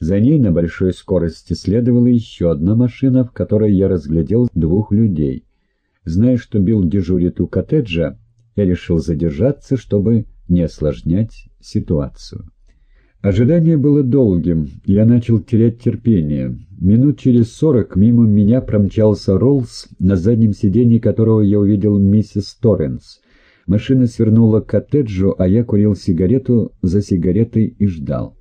За ней на большой скорости следовала еще одна машина, в которой я разглядел двух людей. Зная, что Билл дежурит у коттеджа, я решил задержаться, чтобы не осложнять ситуацию. Ожидание было долгим, я начал терять терпение. Минут через сорок мимо меня промчался Роллс, на заднем сиденье которого я увидел миссис Торренс. Машина свернула к коттеджу, а я курил сигарету за сигаретой и ждал.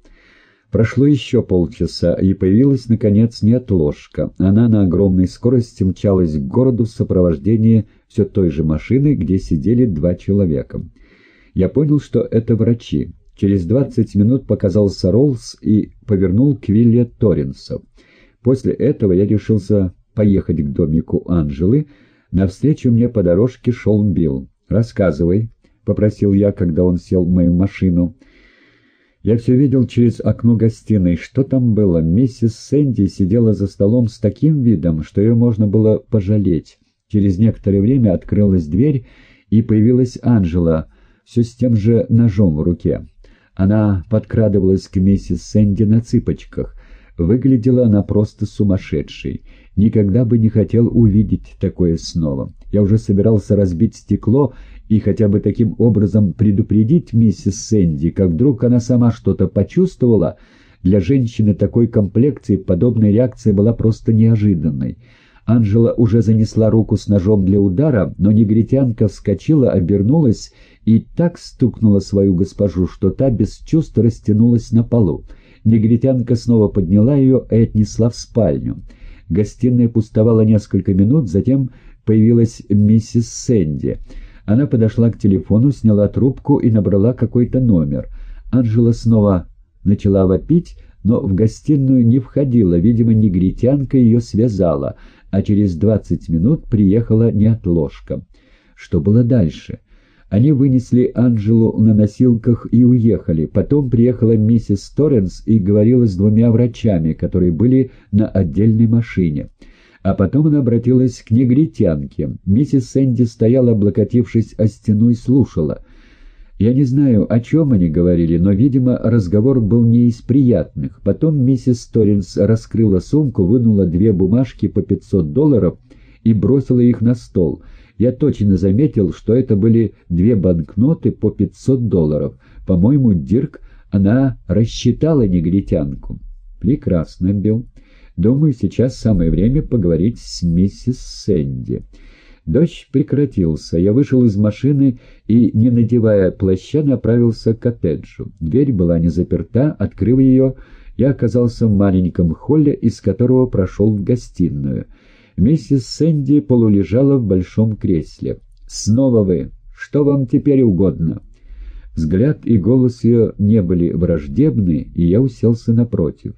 Прошло еще полчаса, и появилась, наконец, неотложка. Она на огромной скорости мчалась к городу в сопровождении все той же машины, где сидели два человека. Я понял, что это врачи. Через двадцать минут показался Роллс и повернул к вилле Торренсов. После этого я решился поехать к домику Анжелы. Навстречу мне по дорожке шел Билл. «Рассказывай», — попросил я, когда он сел в мою машину. Я все видел через окно гостиной. Что там было? Миссис Сэнди сидела за столом с таким видом, что ее можно было пожалеть. Через некоторое время открылась дверь, и появилась Анжела, все с тем же ножом в руке. Она подкрадывалась к миссис Сэнди на цыпочках. Выглядела она просто сумасшедшей. Никогда бы не хотел увидеть такое снова. Я уже собирался разбить стекло и хотя бы таким образом предупредить миссис Сэнди, как вдруг она сама что-то почувствовала. Для женщины такой комплекции подобная реакция была просто неожиданной. Анжела уже занесла руку с ножом для удара, но негритянка вскочила, обернулась и так стукнула свою госпожу, что та без чувств растянулась на полу. Негритянка снова подняла ее и отнесла в спальню. Гостиная пустовала несколько минут, затем появилась миссис Сэнди. Она подошла к телефону, сняла трубку и набрала какой-то номер. Анжела снова начала вопить, но в гостиную не входила, видимо, негритянка ее связала, а через двадцать минут приехала неотложка. Что было дальше? Они вынесли Анжелу на носилках и уехали. Потом приехала миссис Торренс и говорила с двумя врачами, которые были на отдельной машине. А потом она обратилась к негритянке. Миссис Сэнди стояла, облокотившись о стену, и слушала. Я не знаю, о чем они говорили, но, видимо, разговор был не из приятных. Потом миссис Торренс раскрыла сумку, вынула две бумажки по 500 долларов и бросила их на стол — я точно заметил, что это были две банкноты по 500 долларов. По-моему, Дирк, она рассчитала негритянку. Прекрасно, Билл. Думаю, сейчас самое время поговорить с миссис Сэнди. Дождь прекратился. Я вышел из машины и, не надевая плаща, направился к коттеджу. Дверь была не заперта. Открыв ее, я оказался в маленьком холле, из которого прошел в гостиную. Миссис Сэнди полулежала в большом кресле. «Снова вы! Что вам теперь угодно?» Взгляд и голос ее не были враждебны, и я уселся напротив.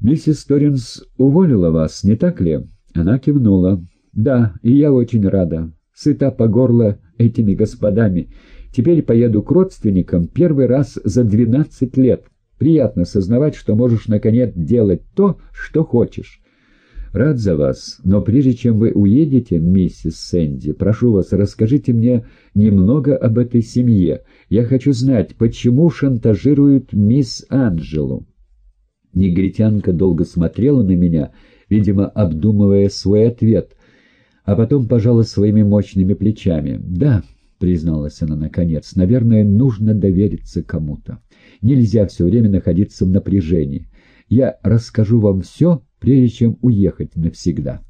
«Миссис Торренс уволила вас, не так ли?» Она кивнула. «Да, и я очень рада. Сыта по горло этими господами. Теперь поеду к родственникам первый раз за двенадцать лет. Приятно сознавать, что можешь, наконец, делать то, что хочешь. Рад за вас, но прежде чем вы уедете, миссис Сэнди, прошу вас, расскажите мне немного об этой семье. Я хочу знать, почему шантажируют мисс Анджелу». Негритянка долго смотрела на меня, видимо, обдумывая свой ответ, а потом пожала своими мощными плечами. «Да», — призналась она наконец, — «наверное, нужно довериться кому-то. Нельзя все время находиться в напряжении. Я расскажу вам все, прежде чем уехать навсегда.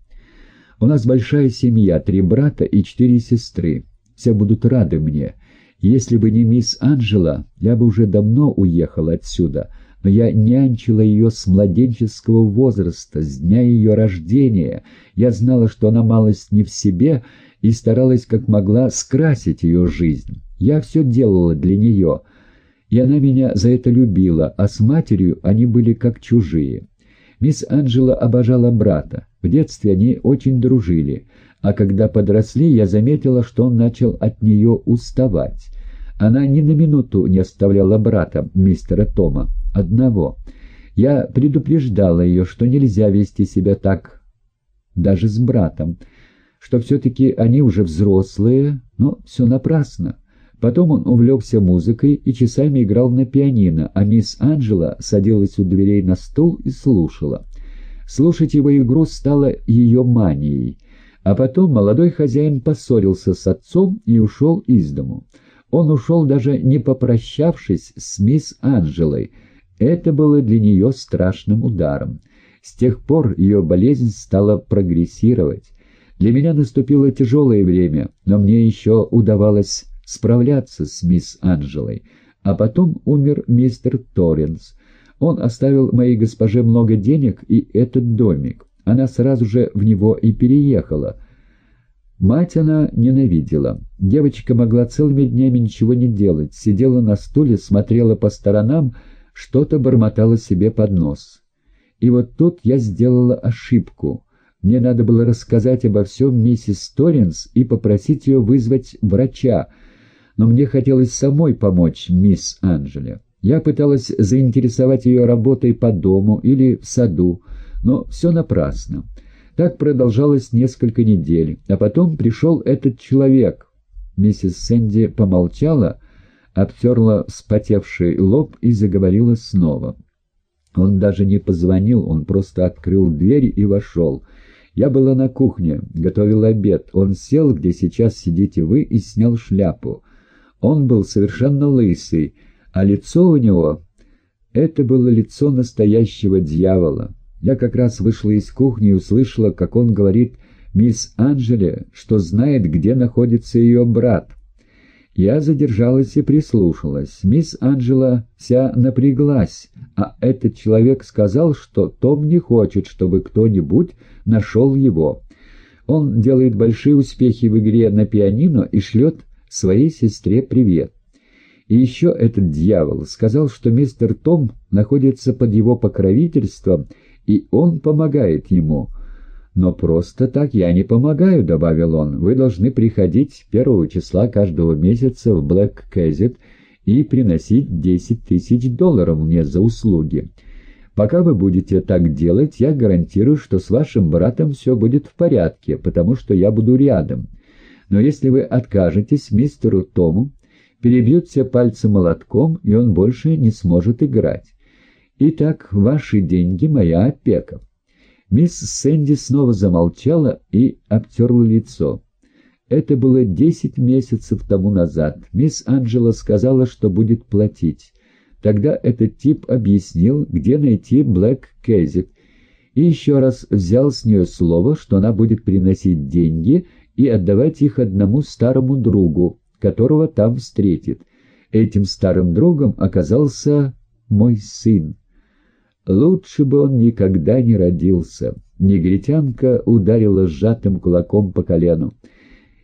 У нас большая семья, три брата и четыре сестры. Все будут рады мне. Если бы не мисс Анжела, я бы уже давно уехала отсюда, но я нянчила ее с младенческого возраста, с дня ее рождения. Я знала, что она малость не в себе, и старалась как могла скрасить ее жизнь. Я все делала для нее, и она меня за это любила, а с матерью они были как чужие. Мисс Анджела обожала брата. В детстве они очень дружили, а когда подросли, я заметила, что он начал от нее уставать. Она ни на минуту не оставляла брата, мистера Тома, одного. Я предупреждала ее, что нельзя вести себя так даже с братом, что все-таки они уже взрослые, но все напрасно. Потом он увлекся музыкой и часами играл на пианино, а мисс Анджела садилась у дверей на стул и слушала. Слушать его игру стало ее манией. А потом молодой хозяин поссорился с отцом и ушел из дому. Он ушел даже не попрощавшись с мисс Анджелой. Это было для нее страшным ударом. С тех пор ее болезнь стала прогрессировать. Для меня наступило тяжелое время, но мне еще удавалось справляться с мисс Анджелой. А потом умер мистер Торренс. Он оставил моей госпоже много денег и этот домик. Она сразу же в него и переехала. Мать она ненавидела. Девочка могла целыми днями ничего не делать, сидела на стуле, смотрела по сторонам, что-то бормотала себе под нос. И вот тут я сделала ошибку. Мне надо было рассказать обо всем миссис Торренс и попросить ее вызвать врача, но мне хотелось самой помочь мисс Анжеле. Я пыталась заинтересовать ее работой по дому или в саду, но все напрасно. Так продолжалось несколько недель, а потом пришел этот человек. Миссис Сэнди помолчала, обтерла вспотевший лоб и заговорила снова. Он даже не позвонил, он просто открыл дверь и вошел. Я была на кухне, готовила обед. Он сел, где сейчас сидите вы, и снял шляпу. Он был совершенно лысый, а лицо у него... Это было лицо настоящего дьявола. Я как раз вышла из кухни и услышала, как он говорит мисс Анжеле, что знает, где находится ее брат. Я задержалась и прислушалась. Мисс Анжела вся напряглась, а этот человек сказал, что Том не хочет, чтобы кто-нибудь нашел его. Он делает большие успехи в игре на пианино и шлет своей сестре привет. И еще этот дьявол сказал, что мистер Том находится под его покровительством, и он помогает ему. «Но просто так я не помогаю», — добавил он. «Вы должны приходить первого числа каждого месяца в Блэк Кэзет и приносить десять тысяч долларов мне за услуги. Пока вы будете так делать, я гарантирую, что с вашим братом все будет в порядке, потому что я буду рядом. Но если вы откажетесь мистеру Тому, перебьют все пальцы молотком, и он больше не сможет играть. Итак, ваши деньги — моя опека». Мисс Сэнди снова замолчала и обтерла лицо. Это было десять месяцев тому назад. Мисс Анджела сказала, что будет платить. Тогда этот тип объяснил, где найти Блэк Кэзет, и еще раз взял с нее слово, что она будет приносить деньги и отдавать их одному старому другу, которого там встретит. Этим старым другом оказался мой сын. Лучше бы он никогда не родился. Негритянка ударила сжатым кулаком по колену.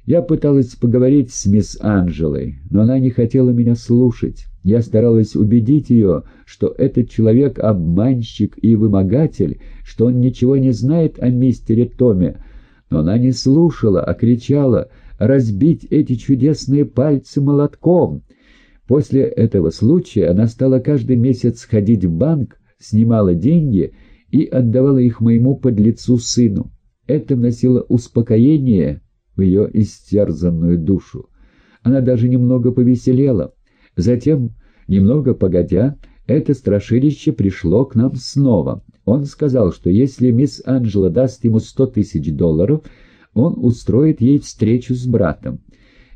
Я пыталась поговорить с мисс Анжелой, но она не хотела меня слушать. Я старалась убедить ее, что этот человек — обманщик и вымогатель, что он ничего не знает о мистере Томе, но она не слушала, а кричала «разбить эти чудесные пальцы молотком». После этого случая она стала каждый месяц ходить в банк, снимала деньги и отдавала их моему подлецу сыну. Это вносило успокоение в ее истерзанную душу. Она даже немного повеселела. Затем, немного погодя, это страшилище пришло к нам снова. Он сказал, что если мисс Анджела даст ему сто тысяч долларов, он устроит ей встречу с братом.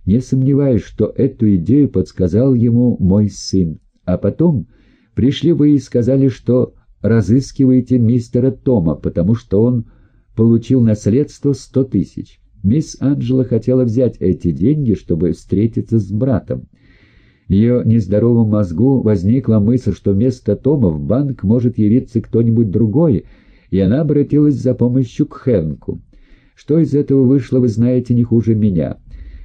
Не сомневаюсь, что эту идею подсказал ему мой сын. А потом пришли вы и сказали, что разыскиваете мистера Тома, потому что он получил наследство сто тысяч. Мисс Анджела хотела взять эти деньги, чтобы встретиться с братом. Ее нездоровом мозгу возникла мысль, что вместо Тома в банк может явиться кто-нибудь другой, и она обратилась за помощью к Хэнку. Что из этого вышло, вы знаете не хуже меня.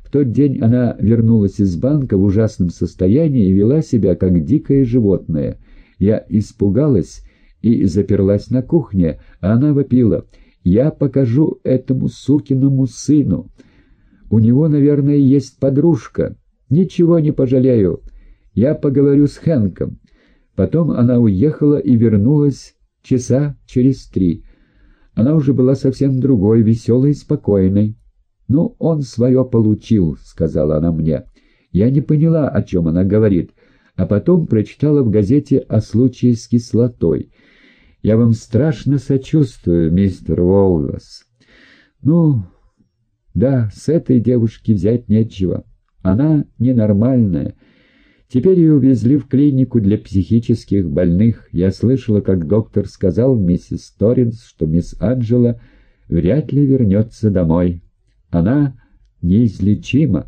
В тот день она вернулась из банка в ужасном состоянии и вела себя как дикое животное. Я испугалась и заперлась на кухне, а она вопила «Я покажу этому сукиному сыну. У него, наверное, есть подружка». «Ничего не пожалею. Я поговорю с Хэнком». Потом она уехала и вернулась часа через три. Она уже была совсем другой, веселой и спокойной. «Ну, он свое получил», — сказала она мне. Я не поняла, о чем она говорит, а потом прочитала в газете о случае с кислотой. Я вам страшно сочувствую, мистер Уоллес. Ну, да, с этой девушки взять нечего. Она ненормальная. Теперь ее увезли в клинику для психических больных. Я слышала, как доктор сказал миссис Торренс, что мисс Анджела вряд ли вернется домой. Она неизлечима.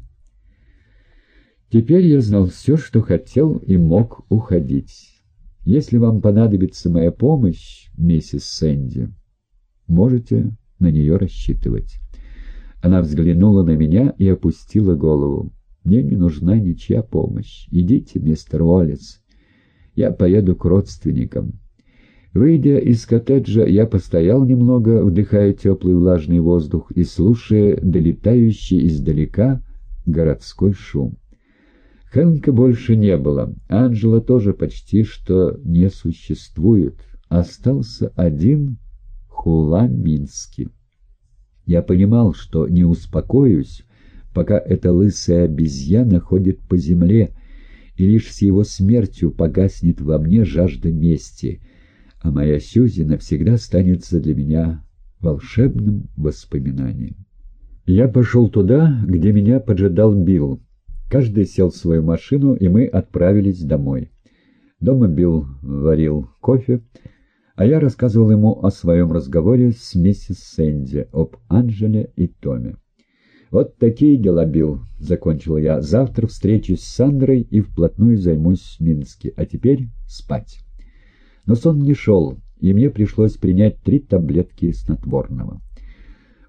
Теперь я знал все, что хотел и мог уходить. Если вам понадобится моя помощь, миссис Сэнди, можете на нее рассчитывать. Она взглянула на меня и опустила голову. Мне не нужна ничья помощь. Идите, мистер Уоллес. Я поеду к родственникам. Выйдя из коттеджа, я постоял немного, вдыхая теплый влажный воздух и слушая долетающий издалека городской шум. Хэнка больше не было, Анджела тоже почти что не существует. Остался один Хуламинский. Я понимал, что не успокоюсь, пока эта лысая обезьяна ходит по земле, и лишь с его смертью погаснет во мне жажда мести, а моя Сюзи навсегда останется для меня волшебным воспоминанием. Я пошел туда, где меня поджидал Билл. Каждый сел в свою машину, и мы отправились домой. Дома Билл варил кофе, а я рассказывал ему о своем разговоре с миссис Сэнди, об Анжеле и Томе. «Вот такие дела, Билл», — закончил я. «Завтра встречусь с Сандрой и вплотную займусь Минске. А теперь спать». Но сон не шел, и мне пришлось принять три таблетки снотворного.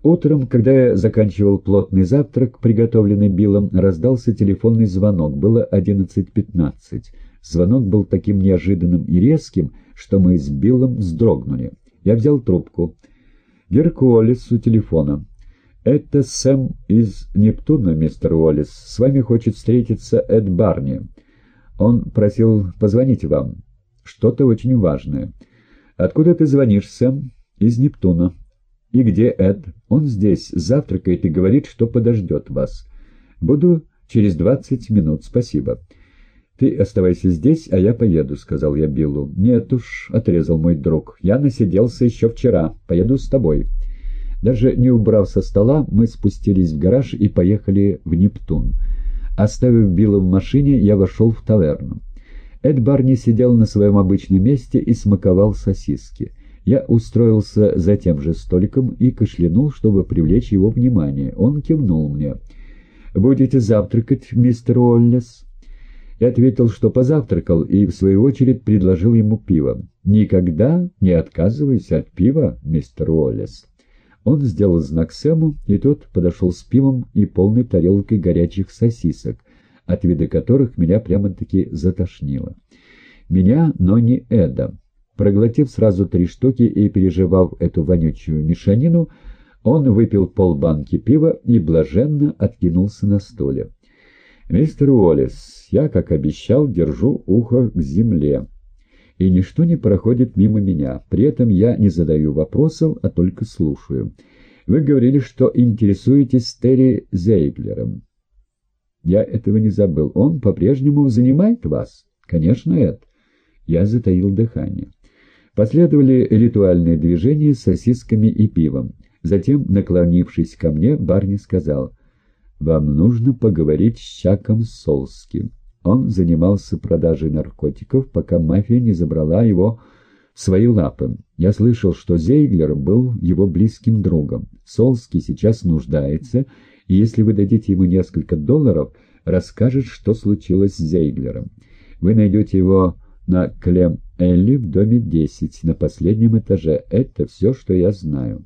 Утром, когда я заканчивал плотный завтрак, приготовленный Биллом, раздался телефонный звонок. Было 11.15. Звонок был таким неожиданным и резким, что мы с Биллом вздрогнули. Я взял трубку. Герк Уоллес у телефона. «Это Сэм из Нептуна, мистер Уоллес. С вами хочет встретиться Эд Барни. Он просил позвонить вам. Что-то очень важное. Откуда ты звонишь, Сэм?» «Из Нептуна». «И где Эд?» «Он здесь, завтракает и говорит, что подождет вас. Буду через двадцать минут. Спасибо». «Ты оставайся здесь, а я поеду», — сказал я Биллу. «Нет уж», — отрезал мой друг. «Я насиделся еще вчера. Поеду с тобой». Даже не убрав со стола, мы спустились в гараж и поехали в Нептун. Оставив Билла в машине, я вошел в таверну. Эд Барни сидел на своем обычном месте и смаковал сосиски. Я устроился за тем же столиком и кашлянул, чтобы привлечь его внимание. Он кивнул мне. «Будете завтракать, мистер Уоллес?» Я ответил, что позавтракал, и, в свою очередь, предложил ему пиво. «Никогда не отказывайся от пива, мистер Уоллес». Он сделал знак Сэму, и тот подошел с пивом и полной тарелкой горячих сосисок, от вида которых меня прямо-таки затошнило. Меня, но не Эда. Проглотив сразу три штуки и переживав эту вонючую мешанину, он выпил полбанки пива и блаженно откинулся на столе. «Мистер Уоллес, я, как обещал, держу ухо к земле» и ничто не проходит мимо меня. При этом я не задаю вопросов, а только слушаю. Вы говорили, что интересуетесь Терри Зейглером. Я этого не забыл. Он по-прежнему занимает вас? Конечно, Эд. Я затаил дыхание. Последовали ритуальные движения с сосисками и пивом. Затем, наклонившись ко мне, Барни сказал, «Вам нужно поговорить с Чаком Солским». Он занимался продажей наркотиков, пока мафия не забрала его в свои лапы. Я слышал, что Зейглер был его близким другом. Солский сейчас нуждается, и если вы дадите ему несколько долларов, расскажет, что случилось с Зейглером. Вы найдете его на Клем Элли в доме 10, на последнем этаже. Это все, что я знаю.